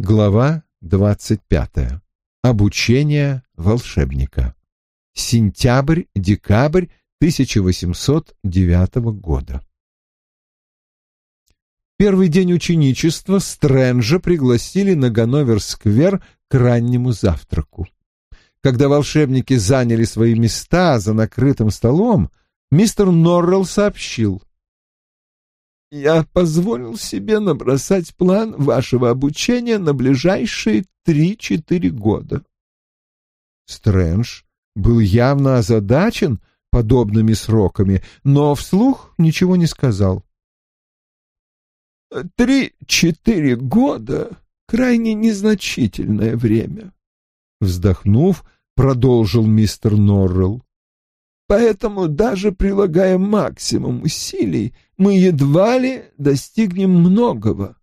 Глава 25. Обучение волшебника. Сентябрь-декабрь 1809 года. Первый день ученичества Стрэнджа пригласили на Ганновер-сквер к раннему завтраку. Когда волшебники заняли свои места за накрытым столом, мистер Норрелл сообщил — я позволил себе набросать план вашего обучения на ближайшие три-четыре года. Стрэндж был явно озадачен подобными сроками, но вслух ничего не сказал. «Три-четыре года — крайне незначительное время», — вздохнув, продолжил мистер Норрелл. Поэтому, даже прилагая максимум усилий, мы едва ли достигнем многого.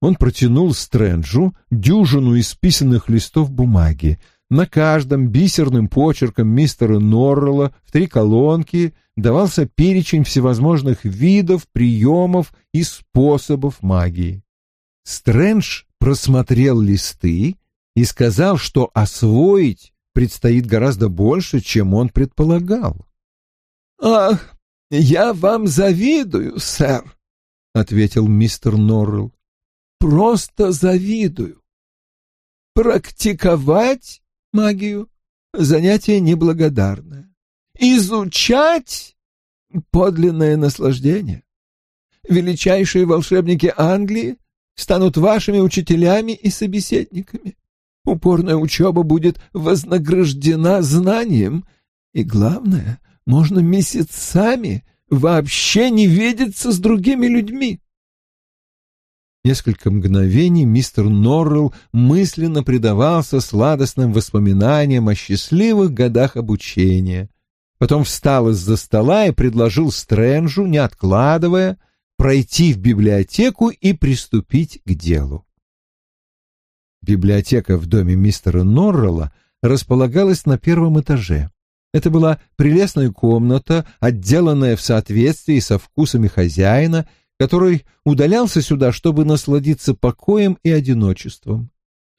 Он протянул Стрэнджу дюжину исписанных листов бумаги. На каждом бисерным почерком мистера Норрелла в три колонки давался перечень всевозможных видов, приемов и способов магии. Стрэндж просмотрел листы и сказал, что освоить предстоит гораздо больше, чем он предполагал. «Ах, я вам завидую, сэр», — ответил мистер Норрелл. «Просто завидую. Практиковать магию — занятие неблагодарное. Изучать — подлинное наслаждение. Величайшие волшебники Англии станут вашими учителями и собеседниками. Упорная учеба будет вознаграждена знанием, и, главное, можно месяцами вообще не видеться с другими людьми. Несколько мгновений мистер Норрелл мысленно предавался сладостным воспоминаниям о счастливых годах обучения. Потом встал из-за стола и предложил Стрэнджу, не откладывая, пройти в библиотеку и приступить к делу. Библиотека в доме мистера Норрелла располагалась на первом этаже. Это была прелестная комната, отделанная в соответствии со вкусами хозяина, который удалялся сюда, чтобы насладиться покоем и одиночеством.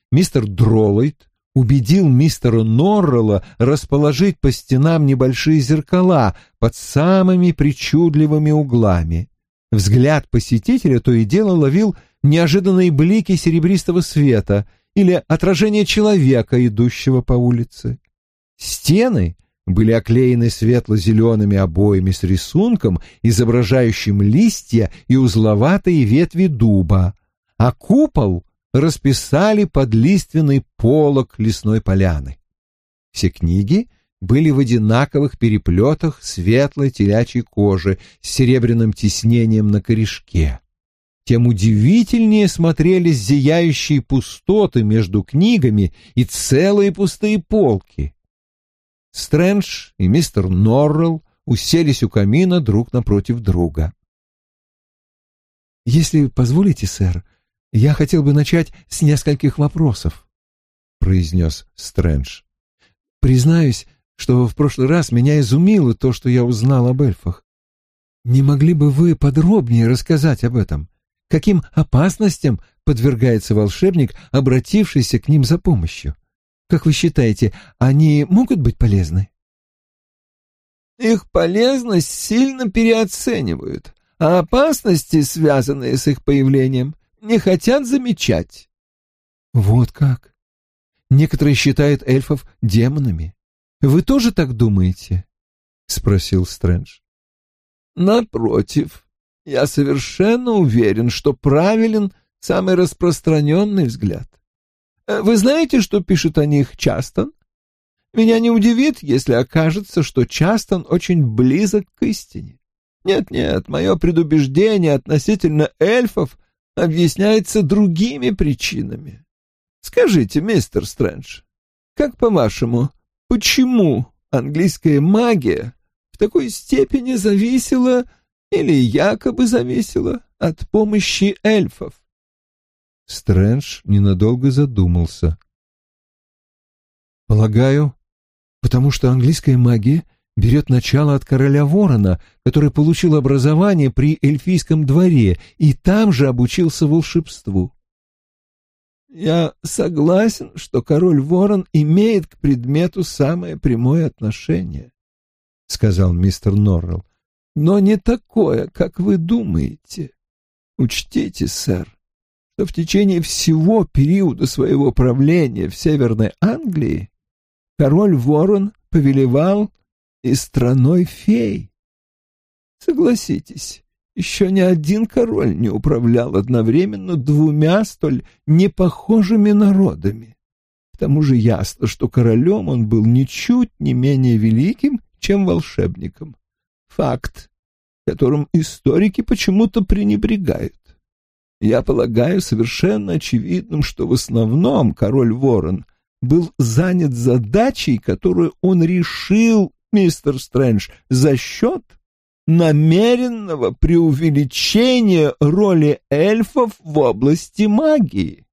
Мистер Дроллайт убедил мистера Норрелла расположить по стенам небольшие зеркала под самыми причудливыми углами. Взгляд посетителя то и дело ловил неожиданные блики серебристого света или отражение человека, идущего по улице. Стены были оклеены светло-зелеными обоями с рисунком, изображающим листья и узловатые ветви дуба, а купол расписали под лиственный полог лесной поляны. Все книги были в одинаковых переплетах светлой телячьей кожи с серебряным тиснением на корешке тем удивительнее смотрелись зияющие пустоты между книгами и целые пустые полки. Стрэндж и мистер Норрелл уселись у камина друг напротив друга. «Если позволите, сэр, я хотел бы начать с нескольких вопросов», — произнес Стрэндж. «Признаюсь, что в прошлый раз меня изумило то, что я узнал об эльфах. Не могли бы вы подробнее рассказать об этом? Каким опасностям подвергается волшебник, обратившийся к ним за помощью. Как вы считаете, они могут быть полезны? Их полезность сильно переоценивают, а опасности, связанные с их появлением, не хотят замечать. Вот как. Некоторые считают эльфов демонами. Вы тоже так думаете? спросил Стрэндж. Напротив, я совершенно уверен, что правилен самый распространенный взгляд. Э, вы знаете, что пишет о них Частон? Меня не удивит, если окажется, что Частон очень близок к истине. Нет-нет, мое предубеждение относительно эльфов объясняется другими причинами. Скажите, мистер Стрэндж, как по-вашему, почему английская магия в такой степени зависела или якобы зависело от помощи эльфов. Стрэндж ненадолго задумался. «Полагаю, потому что английская магия берет начало от короля Ворона, который получил образование при эльфийском дворе и там же обучился волшебству. Я согласен, что король Ворон имеет к предмету самое прямое отношение, — сказал мистер Норрелл, — но не такое, как вы думаете. Учтите, сэр, что в течение всего периода своего правления в Северной Англии король Ворон повелевал и страной фей. Согласитесь, еще ни один король не управлял одновременно двумя столь непохожими народами. К тому же ясно, что королем он был ничуть не менее великим, чем волшебником. Факт, которым историки почему-то пренебрегают. Я полагаю совершенно очевидным, что в основном король Ворон был занят задачей, которую он решил, мистер Стрэндж, за счет намеренного преувеличения роли эльфов в области магии.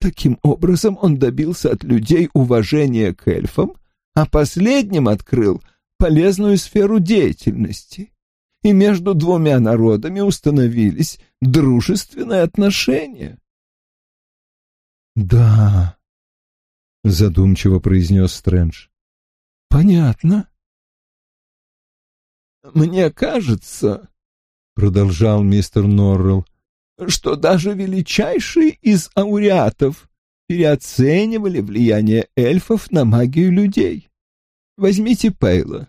Таким образом он добился от людей уважения к эльфам, а последним открыл полезную сферу деятельности. И между двумя народами установились дружественные отношения. «Да», — задумчиво произнес Стрэндж. «Понятно. «Мне кажется, — продолжал мистер Норрелл, — что даже величайшие из ауреатов переоценивали влияние эльфов на магию людей. Возьмите Пейла.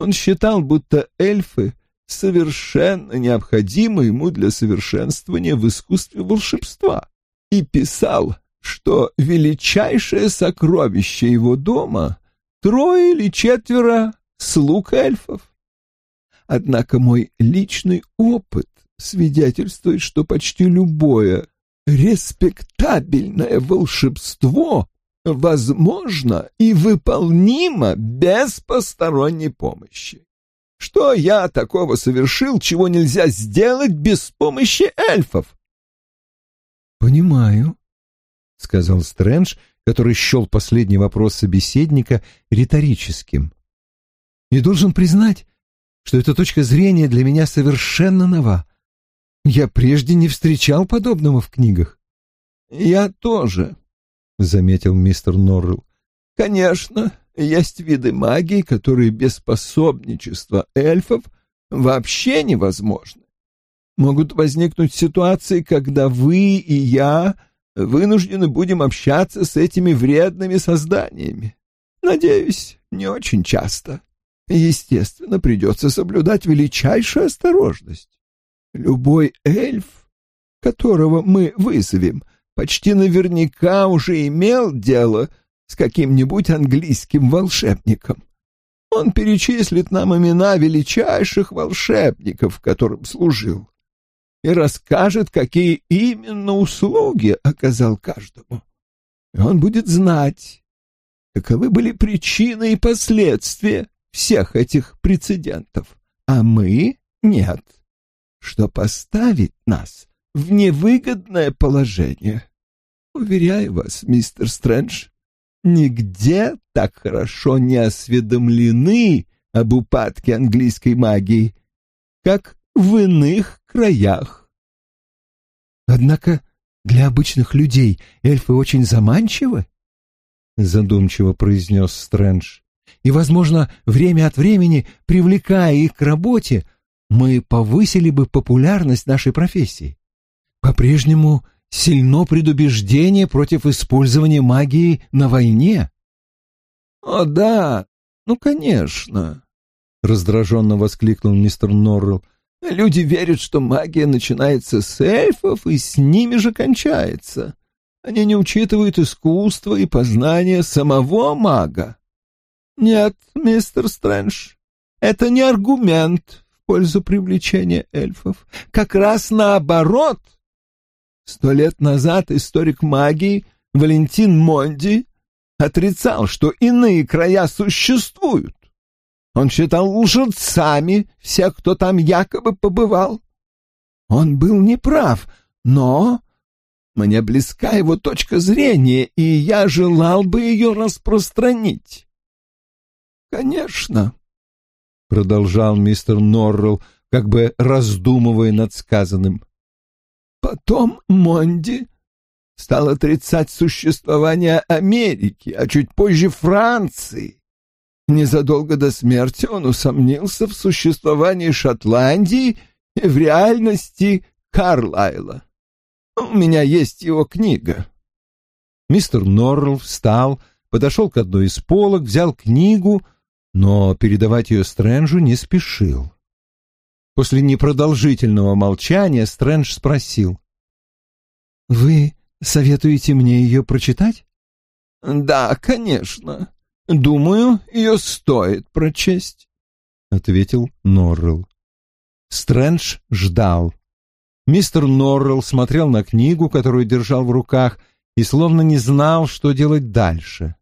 Он считал, будто эльфы совершенно необходимы ему для совершенствования в искусстве волшебства, и писал, что величайшее сокровище его дома — трое или четверо слуг эльфов. Однако мой личный опыт свидетельствует, что почти любое респектабельное волшебство возможно и выполнимо без посторонней помощи. Что я такого совершил, чего нельзя сделать без помощи эльфов? «Понимаю», — сказал Стрэндж, который счел последний вопрос собеседника риторическим. «И должен признать, что эта точка зрения для меня совершенно нова. Я прежде не встречал подобного в книгах. «Я тоже», — заметил мистер Норрелл. «Конечно, есть виды магии, которые без пособничества эльфов вообще невозможны. Могут возникнуть ситуации, когда вы и я вынуждены будем общаться с этими вредными созданиями. Надеюсь, не очень часто. Естественно, придется соблюдать величайшую осторожность. Любой эльф, которого мы вызовем, почти наверняка уже имел дело с каким-нибудь английским волшебником. Он перечислит нам имена величайших волшебников, которым служил, и расскажет, какие именно услуги оказал каждому. И он будет знать, каковы были причины и последствия всех этих прецедентов, а мы — нет, что поставит нас в невыгодное положение. Уверяю вас, мистер Стрэндж, нигде так хорошо не осведомлены об упадке английской магии, как в иных краях. Однако для обычных людей эльфы очень заманчивы, задумчиво произнес Стрэндж и, возможно, время от времени, привлекая их к работе, мы повысили бы популярность нашей профессии. По-прежнему сильно предубеждение против использования магии на войне. «О, да, ну, конечно», — раздраженно воскликнул мистер Норрелл. «Люди верят, что магия начинается с эльфов и с ними же кончается. Они не учитывают искусство и познание самого мага. «Нет, мистер Стрэндж, это не аргумент в пользу привлечения эльфов. Как раз наоборот. Сто лет назад историк магии Валентин Монди отрицал, что иные края существуют. Он считал лжецами всех, кто там якобы побывал. Он был неправ, но мне близка его точка зрения, и я желал бы ее распространить. «Конечно», — продолжал мистер Норрелл, как бы раздумывая над сказанным. «Потом Монди стал отрицать существование Америки, а чуть позже Франции. Незадолго до смерти он усомнился в существовании Шотландии и в реальности Карлайла. У меня есть его книга. Мистер Норрелл встал, подошел к одной из полок, взял книгу, но передавать ее Стрэнджу не спешил. После непродолжительного молчания Стрэндж спросил. «Вы советуете мне ее прочитать?» «Да, конечно. Думаю, ее стоит прочесть», — ответил Норрелл. Стрэндж ждал. Мистер Норрелл смотрел на книгу, которую держал в руках, и словно не знал, что делать дальше.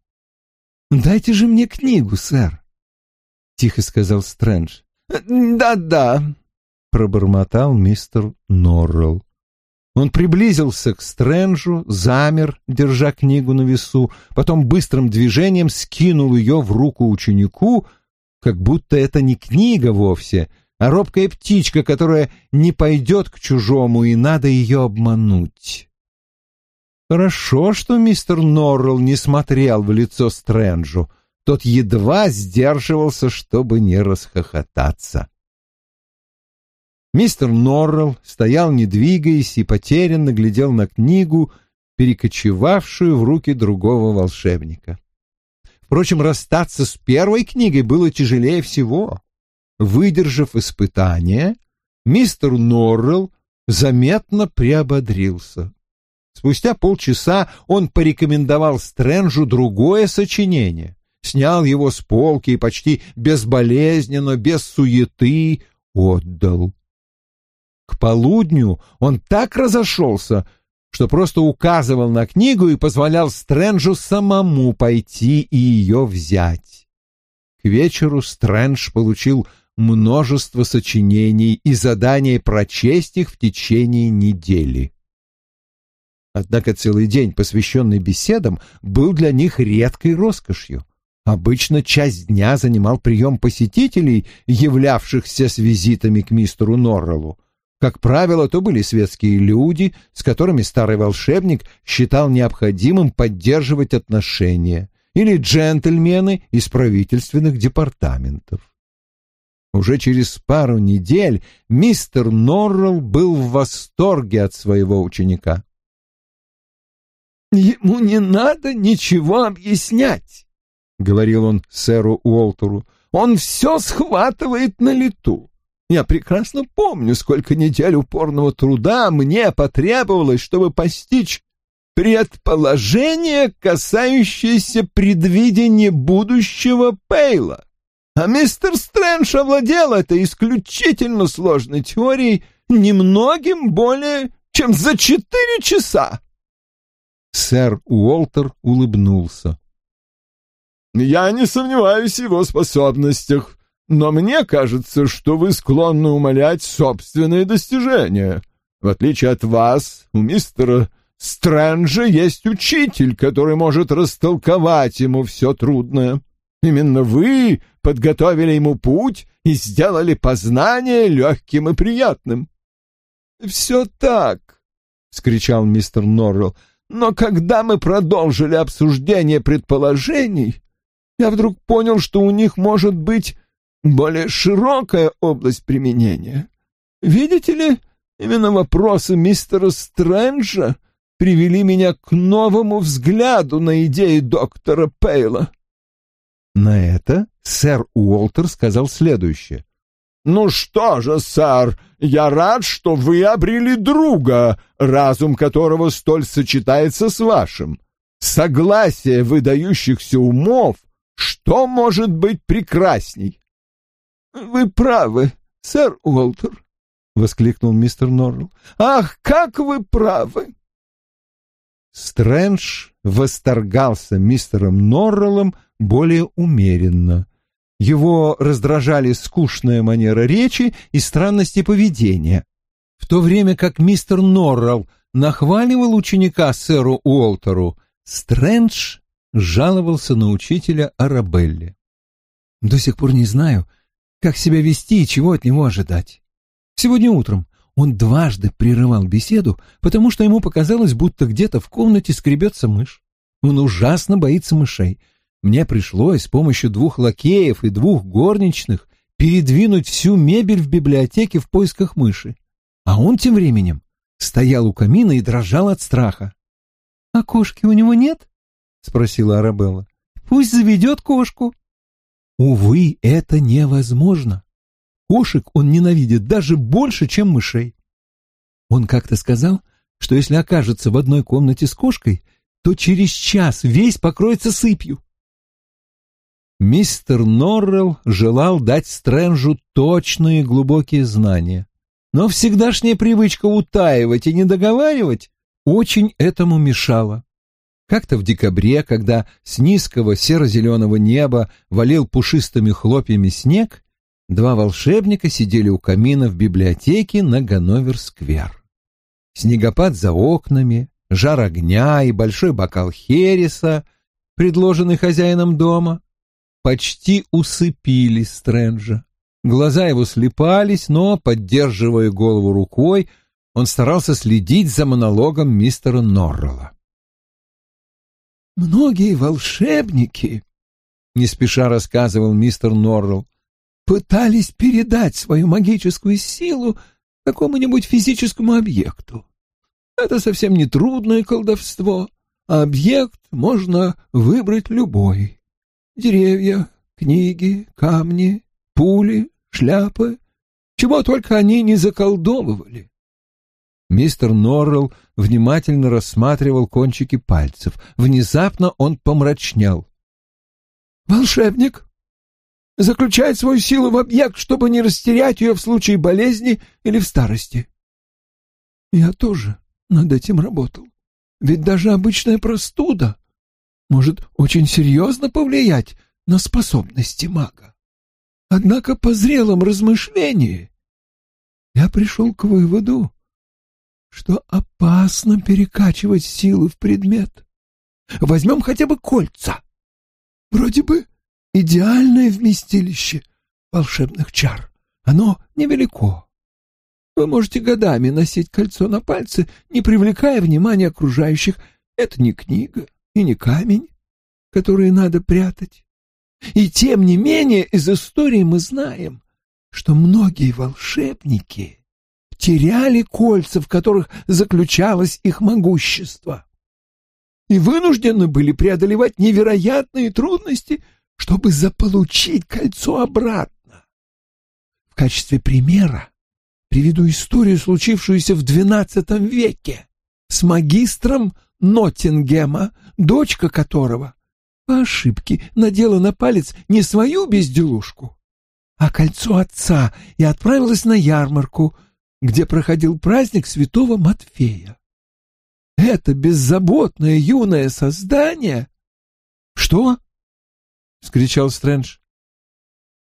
«Дайте же мне книгу, сэр», — тихо сказал Стрэндж. «Да-да», — пробормотал мистер Норрелл. Он приблизился к Стрэнджу, замер, держа книгу на весу, потом быстрым движением скинул ее в руку ученику, как будто это не книга вовсе, а робкая птичка, которая не пойдет к чужому, и надо ее обмануть. Хорошо, что мистер Норрелл не смотрел в лицо Стрэнджу. Тот едва сдерживался, чтобы не расхохотаться. Мистер Норрелл стоял, не двигаясь, и потерянно глядел на книгу, перекочевавшую в руки другого волшебника. Впрочем, расстаться с первой книгой было тяжелее всего. Выдержав испытание, мистер Норрелл заметно приободрился. Спустя полчаса он порекомендовал Стрэнджу другое сочинение, снял его с полки и почти безболезненно, без суеты отдал. Полудню он так разошелся, что просто указывал на книгу и позволял Стрэнджу самому пойти и ее взять. К вечеру Стрэндж получил множество сочинений и задание прочесть их в течение недели. Однако целый день, посвященный беседам, был для них редкой роскошью. Обычно часть дня занимал прием посетителей, являвшихся с визитами к мистеру Норреллу. Как правило, то были светские люди, с которыми старый волшебник считал необходимым поддерживать отношения, или джентльмены из правительственных департаментов. Уже через пару недель мистер Норрелл был в восторге от своего ученика. «Ему не надо ничего объяснять», — говорил он сэру Уолтеру. «Он все схватывает на лету. Я прекрасно помню, сколько недель упорного труда мне потребовалось, чтобы постичь предположение, касающееся предвидения будущего Пейла. А мистер Стрэндж овладел этой исключительно сложной теорией немногим более, чем за четыре часа. Сэр Уолтер улыбнулся. «Я не сомневаюсь в его способностях, но мне кажется, что вы склонны умолять собственные достижения. В отличие от вас, у мистера Стрэнджа есть учитель, который может растолковать ему все трудное. Именно вы подготовили ему путь и сделали познание легким и приятным». «Все так», — скричал мистер Норрелл, но когда мы продолжили обсуждение предположений, я вдруг понял, что у них может быть более широкая область применения. Видите ли, именно вопросы мистера Стрэнджа привели меня к новому взгляду на идеи доктора Пейла. На это сэр Уолтер сказал следующее. «Ну что же, сэр, я рад, что вы обрели друга, разум которого столь сочетается с вашим. Согласие выдающихся умов, что может быть прекрасней?» «Вы правы, сэр Уолтер», — воскликнул мистер Норрелл. «Ах, как вы правы!» Стрэндж восторгался мистером Норреллом более умеренно. Его раздражали скучная манера речи и странности поведения, в то время как мистер Норрелл нахваливал ученика сэру Уолтеру, Стрэндж жаловался на учителя Арабелли. «До сих пор не знаю, как себя вести и чего от него ожидать. Сегодня утром Он дважды прерывал беседу, потому что ему показалось, будто где-то в комнате скребется мышь. Он ужасно боится мышей. Мне пришлось с помощью двух лакеев и двух горничных передвинуть всю мебель в библиотеке в поисках мыши. А он тем временем стоял у камина и дрожал от страха. — А кошки у него нет? — спросила Арабелла. — Пусть заведет кошку. Увы, это невозможно. Кошек он ненавидит даже больше, чем мышей. Он как-то сказал, что если окажется в одной комнате с кошкой, то через час весь покроется сыпью. Мистер Норрелл желал дать Стрэнджу точные глубокие знания, но всегдашняя привычка утаивать и не договаривать очень этому мешала. Как-то в декабре, когда с низкого серо-зеленого неба валил пушистыми хлопьями снег, Два волшебника сидели у камина в библиотеке на Ганновер-сквер. Снегопад за окнами, жар огня и большой бокал хереса, предложенный хозяином дома, почти усыпили Стрэнджа. Глаза его слепались, но, поддерживая голову рукой, он старался следить за монологом мистера Норрелла. «Многие волшебники», — не спеша рассказывал мистер Норрелл, пытались передать свою магическую силу какому-нибудь физическому объекту. Это совсем не трудное колдовство, а объект можно выбрать любой. Деревья, книги, камни, пули, шляпы, чего только они не заколдовывали. Мистер Норрелл внимательно рассматривал кончики пальцев. Внезапно он помрачнел. «Волшебник заключает свою силу в объект, чтобы не растерять ее в случае болезни или в старости. Я тоже над этим работал. Ведь даже обычная простуда может очень серьезно повлиять на способности мага. Однако по зрелом размышлении я пришел к выводу, что опасно перекачивать силы в предмет. Возьмем хотя бы кольца. Вроде бы идеальное вместилище волшебных чар. Оно невелико. Вы можете годами носить кольцо на пальце, не привлекая внимания окружающих. Это не книга и не камень, которые надо прятать. И тем не менее из истории мы знаем, что многие волшебники теряли кольца, в которых заключалось их могущество, и вынуждены были преодолевать невероятные трудности, чтобы заполучить кольцо обратно. В качестве примера приведу историю, случившуюся в XII веке с магистром Ноттингема, дочка которого по ошибке надела на палец не свою безделушку, а кольцо отца и отправилась на ярмарку, где проходил праздник святого Матфея. Это беззаботное юное создание... Что? — вскричал Стрэндж.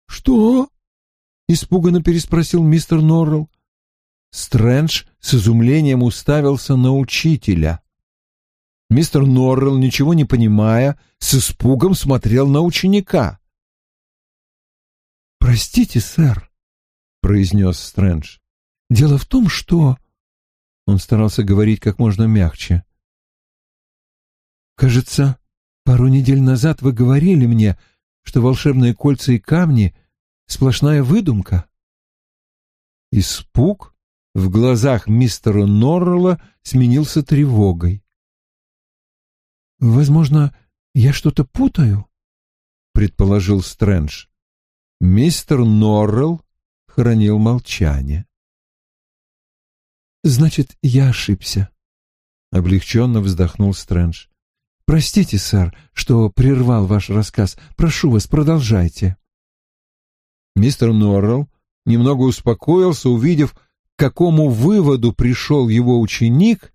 «Что?» — испуганно переспросил мистер Норрелл. Стрэндж с изумлением уставился на учителя. Мистер Норрелл, ничего не понимая, с испугом смотрел на ученика. «Простите, сэр», — произнес Стрэндж. «Дело в том, что...» Он старался говорить как можно мягче. «Кажется, Пару недель назад вы говорили мне, что волшебные кольца и камни — сплошная выдумка. Испуг в глазах мистера Норрелла сменился тревогой. «Возможно, я что-то путаю?» — предположил Стрэндж. Мистер Норрелл хранил молчание. «Значит, я ошибся», — облегченно вздохнул Стрэндж. Простите, сэр, что прервал ваш рассказ. Прошу вас, продолжайте. Мистер Норрелл немного успокоился, увидев, к какому выводу пришел его ученик,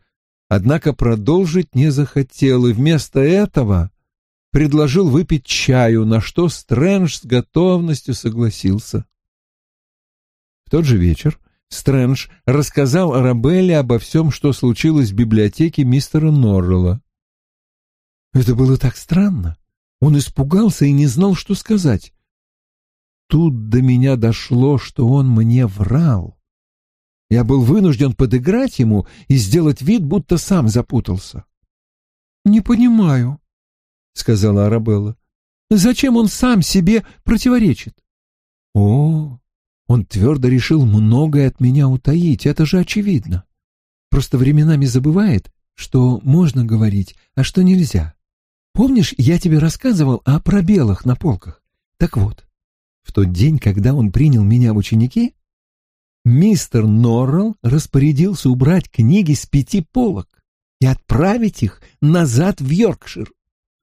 однако продолжить не захотел, и вместо этого предложил выпить чаю, на что Стрэндж с готовностью согласился. В тот же вечер Стрэндж рассказал Арабелле обо всем, что случилось в библиотеке мистера Норрелла. Это было так странно. Он испугался и не знал, что сказать. Тут до меня дошло, что он мне врал. Я был вынужден подыграть ему и сделать вид, будто сам запутался. «Не понимаю», — сказала Арабелла. «Зачем он сам себе противоречит?» «О, он твердо решил многое от меня утаить, это же очевидно. Просто временами забывает, что можно говорить, а что нельзя. Помнишь, я тебе рассказывал о пробелах на полках? Так вот, в тот день, когда он принял меня в ученики, мистер Норрелл распорядился убрать книги с пяти полок и отправить их назад в Йоркшир.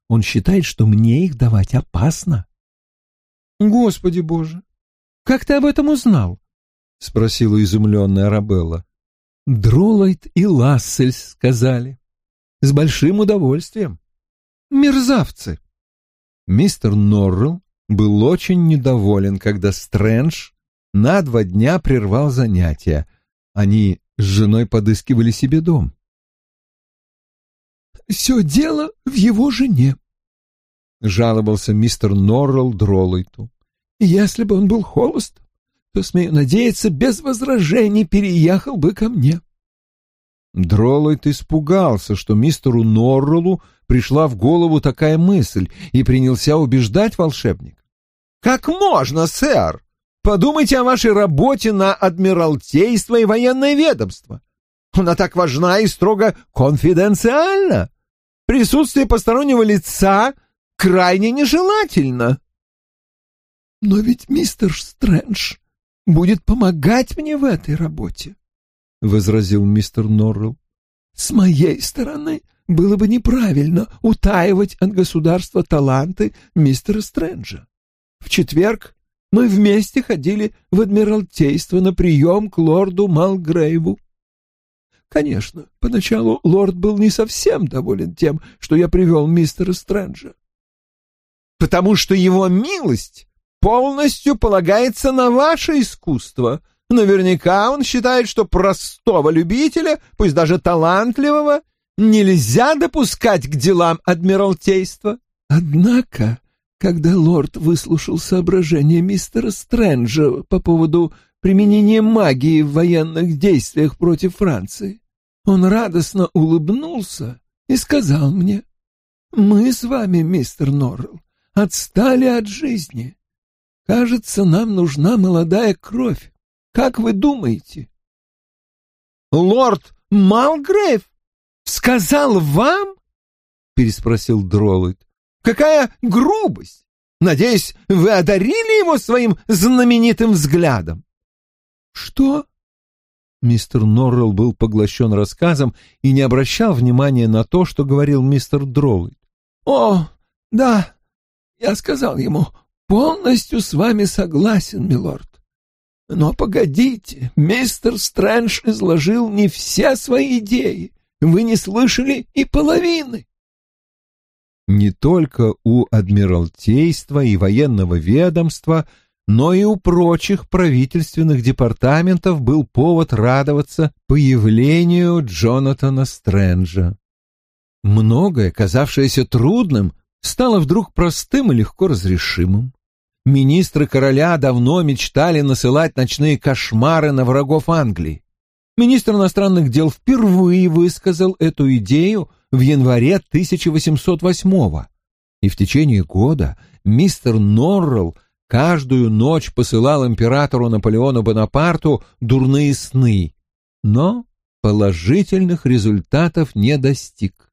Он считает, что мне их давать опасно. Господи Боже, как ты об этом узнал? спросила изумленная Арабелла. Дролайт и Лассельс сказали. С большим удовольствием. Мерзавцы. Мистер Норрелл был очень недоволен, когда Стрэндж на два дня прервал занятия. Они с женой подыскивали себе дом. «Все дело в его жене», — жаловался мистер Норрелл Дроллайту. «Если бы он был холост, то, смею надеяться, без возражений переехал бы ко мне». Дроллайт испугался, что мистеру Норреллу пришла в голову такая мысль и принялся убеждать волшебника. «Как можно, сэр? Подумайте о вашей работе на Адмиралтейство и военное ведомство. Она так важна и строго конфиденциальна. Присутствие постороннего лица крайне нежелательно». «Но ведь мистер Стрэндж будет помогать мне в этой работе», — возразил мистер Норрелл. «С моей стороны было бы неправильно утаивать от государства таланты мистера Стрэнджа. В четверг мы вместе ходили в Адмиралтейство на прием к лорду Малгрейву. Конечно, поначалу лорд был не совсем доволен тем, что я привел мистера Стрэнджа. «Потому что его милость полностью полагается на ваше искусство. Наверняка он считает, что простого любителя, пусть даже талантливого, нельзя допускать к делам Адмиралтейства. Однако, когда лорд выслушал соображения мистера Стрэнджа по поводу применения магии в военных действиях против Франции, он радостно улыбнулся и сказал мне, «Мы с вами, мистер Норрелл, отстали от жизни. Кажется, нам нужна молодая кровь. Как вы думаете?» «Лорд Малгрейв сказал вам?» — переспросил Дроллайт. «Какая грубость! Надеюсь, вы одарили его своим знаменитым взглядом?» «Что?» Мистер Норрелл был поглощен рассказом и не обращал внимания на то, что говорил мистер Дроллайт. «О, да, я сказал ему, полностью с вами согласен, милорд. Но погодите, мистер Стрэндж изложил не все свои идеи. Вы не слышали и половины. Не только у Адмиралтейства и военного ведомства, но и у прочих правительственных департаментов был повод радоваться появлению Джонатана Стрэнджа. Многое, казавшееся трудным, стало вдруг простым и легко разрешимым. Министры короля давно мечтали насылать ночные кошмары на врагов Англии. Министр иностранных дел впервые высказал эту идею в январе 1808-го, и в течение года мистер Норрелл каждую ночь посылал императору Наполеону Бонапарту дурные сны, но положительных результатов не достиг.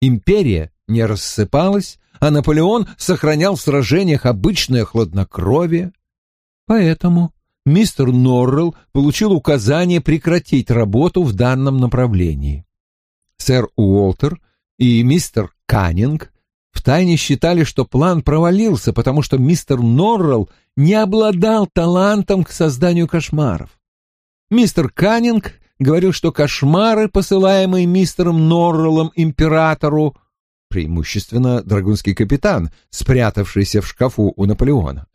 Империя не рассыпалась, а Наполеон сохранял в сражениях обычное хладнокровие. Поэтому мистер Норрелл получил указание прекратить работу в данном направлении. Сэр Уолтер и мистер Каннинг втайне считали, что план провалился, потому что мистер Норрелл не обладал талантом к созданию кошмаров. Мистер Каннинг говорил, что кошмары, посылаемые мистером Норреллом императору, преимущественно драгунский капитан, спрятавшийся в шкафу у Наполеона,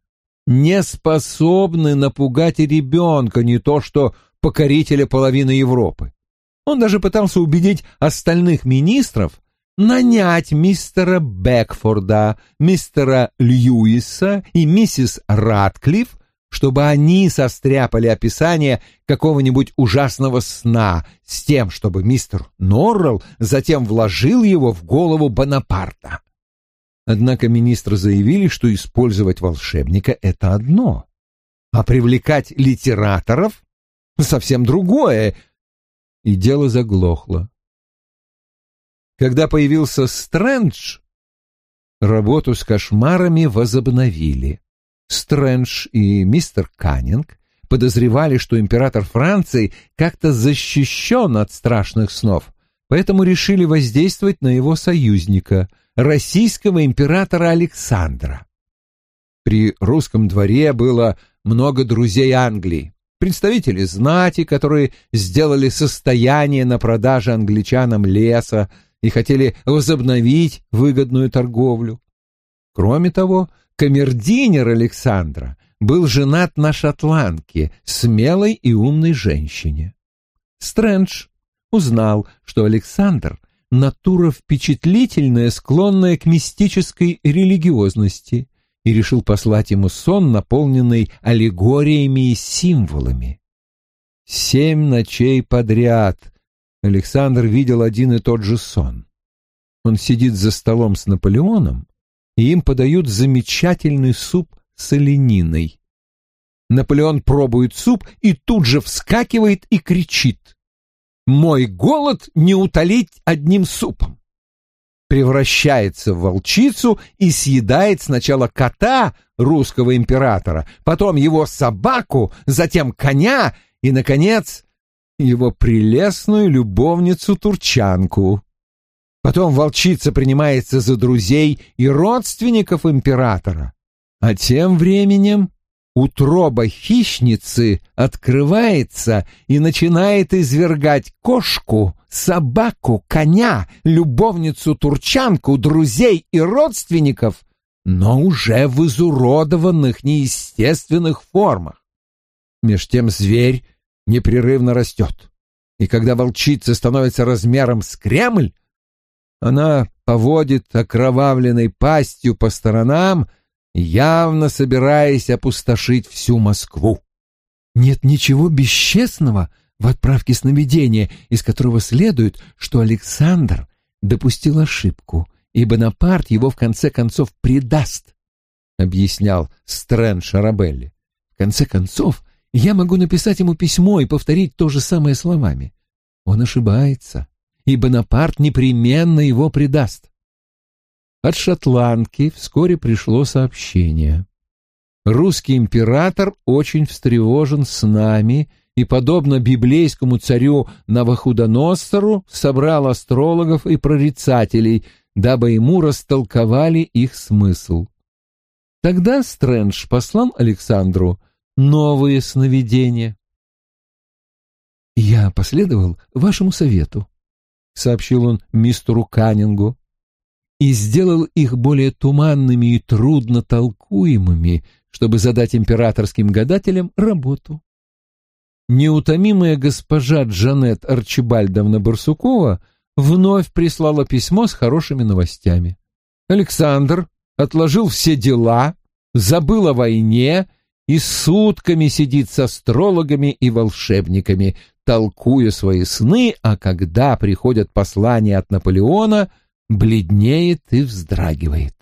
не способны напугать и ребенка, не то что покорителя половины Европы. Он даже пытался убедить остальных министров нанять мистера Бекфорда, мистера Льюиса и миссис Ратклифф чтобы они состряпали описание какого-нибудь ужасного сна с тем, чтобы мистер Норрелл затем вложил его в голову Бонапарта. Однако министры заявили, что использовать волшебника — это одно, а привлекать литераторов — совсем другое, и дело заглохло. Когда появился Стрэндж, работу с кошмарами возобновили. Стрэндж и мистер Каннинг подозревали, что император Франции как-то защищен от страшных снов, поэтому решили воздействовать на его союзника, российского императора Александра. При русском дворе было много друзей Англии, представители знати, которые сделали состояние на продаже англичанам леса и хотели возобновить выгодную торговлю. Кроме того, камердинер Александра был женат на шотландке, смелой и умной женщине. Стрэндж узнал, что Александр — натура впечатлительная, склонная к мистической религиозности, и решил послать ему сон, наполненный аллегориями и символами. Семь ночей подряд Александр видел один и тот же сон. Он сидит за столом с Наполеоном, и им подают замечательный суп с олениной. Наполеон пробует суп и тут же вскакивает и кричит. «Мой голод не утолить одним супом!» Превращается в волчицу и съедает сначала кота русского императора, потом его собаку, затем коня и, наконец, его прелестную любовницу-турчанку. Потом волчица принимается за друзей и родственников императора. А тем временем утроба хищницы открывается и начинает извергать кошку, собаку, коня, любовницу-турчанку, друзей и родственников, но уже в изуродованных неестественных формах. Меж тем зверь непрерывно растет, и когда волчица становится размером с Кремль, она поводит окровавленной пастью по сторонам, явно собираясь опустошить всю Москву. Нет ничего бесчестного в отправке сновидения, из которого следует, что Александр допустил ошибку, и Бонапарт его в конце концов предаст, — объяснял Стрэнд Шарабелли. В конце концов, я могу написать ему письмо и повторить то же самое словами. Он ошибается и Бонапарт непременно его предаст. От шотландки вскоре пришло сообщение. Русский император очень встревожен с нами и, подобно библейскому царю Навуходоносору, собрал астрологов и прорицателей, дабы ему растолковали их смысл. Тогда Стрэндж послал Александру новые сновидения. «Я последовал вашему совету», — сообщил он мистеру Каннингу, и сделал их более туманными и трудно толкуемыми, чтобы задать императорским гадателям работу. Неутомимая госпожа Джанет Арчибальдовна Барсукова вновь прислала письмо с хорошими новостями. Александр отложил все дела, забыл о войне и сутками сидит с астрологами и волшебниками, толкуя свои сны, а когда приходят послания от Наполеона, бледнеет и вздрагивает.